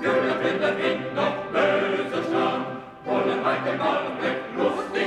für den Winter hin noch böse Scham, wollen heute Morgen lustig